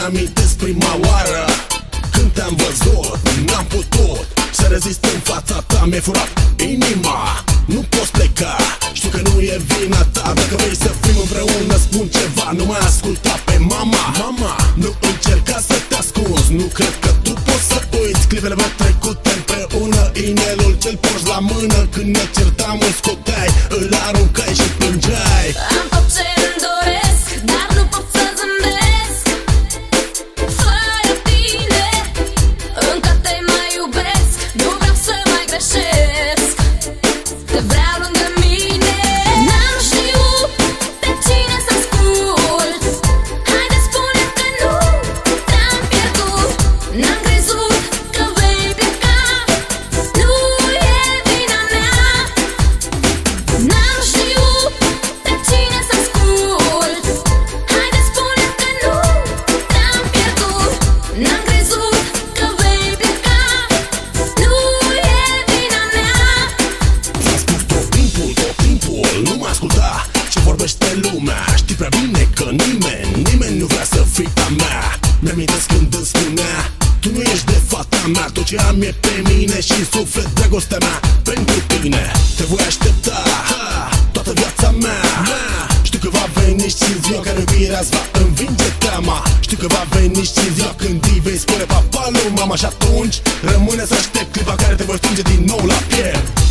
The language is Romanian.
început îmi amintesc prima oară Când te-am văzut, n-am putut Să rezist în fața ta, mi-ai furat inima. Nu poți pleca, știu că nu e vina ta. Dacă vrei să fim împreună, spun ceva Nu mai asculta pe mama. Mama, nu încerca să te ascunzi Nu cred că tu poți să uiți. Clipele petrecute împreună Inelul cel porți la mână Când ne certam, Știi prea bine că nimeni, nimeni nu vrea să fii a mea. Mi-amintesc când îmi spunea Tu nu ești de fata mea Tot ce am e pe mine și în suflet dragostea mea Pentru tine. Te voi aștepta Toată viața mea. Știu că va veni și ziua care iubirea îți va învinge teama. Știu că va veni și ziua când îi vei spune papa lui mama Și atunci rămâne să aștept clipa care te voi strânge din nou la piept. Am